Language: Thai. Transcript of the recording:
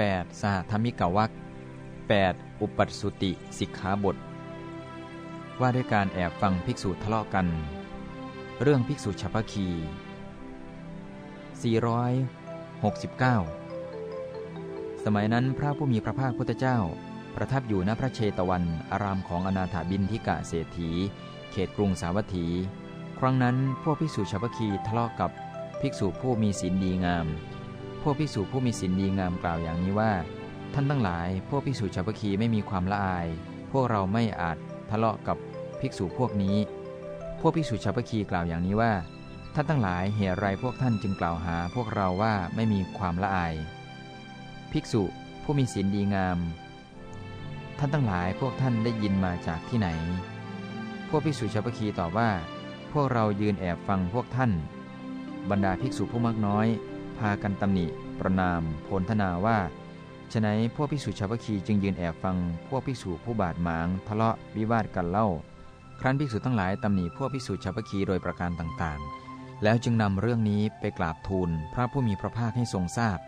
8. สหธรรมิกวัก 8. อุปัสุติสิกขาบท ว่าด้วยการแอบฟังภิกษุทะเลาะกัน เรื่องภิกษุฉัพคี 469 สมัยนั้นพระผู้มีพระภาคพุทธเจ้า ประทับอยู่ณพระเชตวัน อารามของอนาถาบินทิกะเศรษฐี เขตกรุงสาวัตถี ครั้งนั้นพวกภิกษุฉัพพคีทะเลาะกับภิกษุผู้มีศีลดีงาม พวกภิกษุผู้มีศีลดีงามกล่าวอย่างนี้ว่า ท่านทั้งหลาย พวกภิกษุชาวพคีไม่มีความละอาย พวกเราไม่อาจทะเลาะกับภิกษุพวกนี้ พวกภิกษุชาวพคีกล่าวอย่างนี้ว่า ท่านทั้งหลายเหตุไรพวกท่านจึงกล่าวหา พวกเราว่าไม่มีความละอาย ภิกษุผู้มีศีลดีงาม ท่านทั้งหลายพวกท่านได้ยินมาจากที่ไหน พวกภิกษุชาวพคีตอบว่า พวกเรายืนแอบฟังพวกท่าน บรรดาภิกษุผู้มากน้อย พากันตำหนิ ประนามโพลธนาว่าฉนั้พวกภิกษุชาวคีจึงยืนแอบฟังพวกภิกษุผู้บาดหมาง ทะเลาะวิวาทกันเล่า ครั้นภิกษุทั้งหลายตำหนิพวกภิกษุชาวคีโดยประการต่างๆ แล้วจึงนำเรื่องนี้ไปกราบทูลพระผู้มีพระภาคให้ทรงทราบ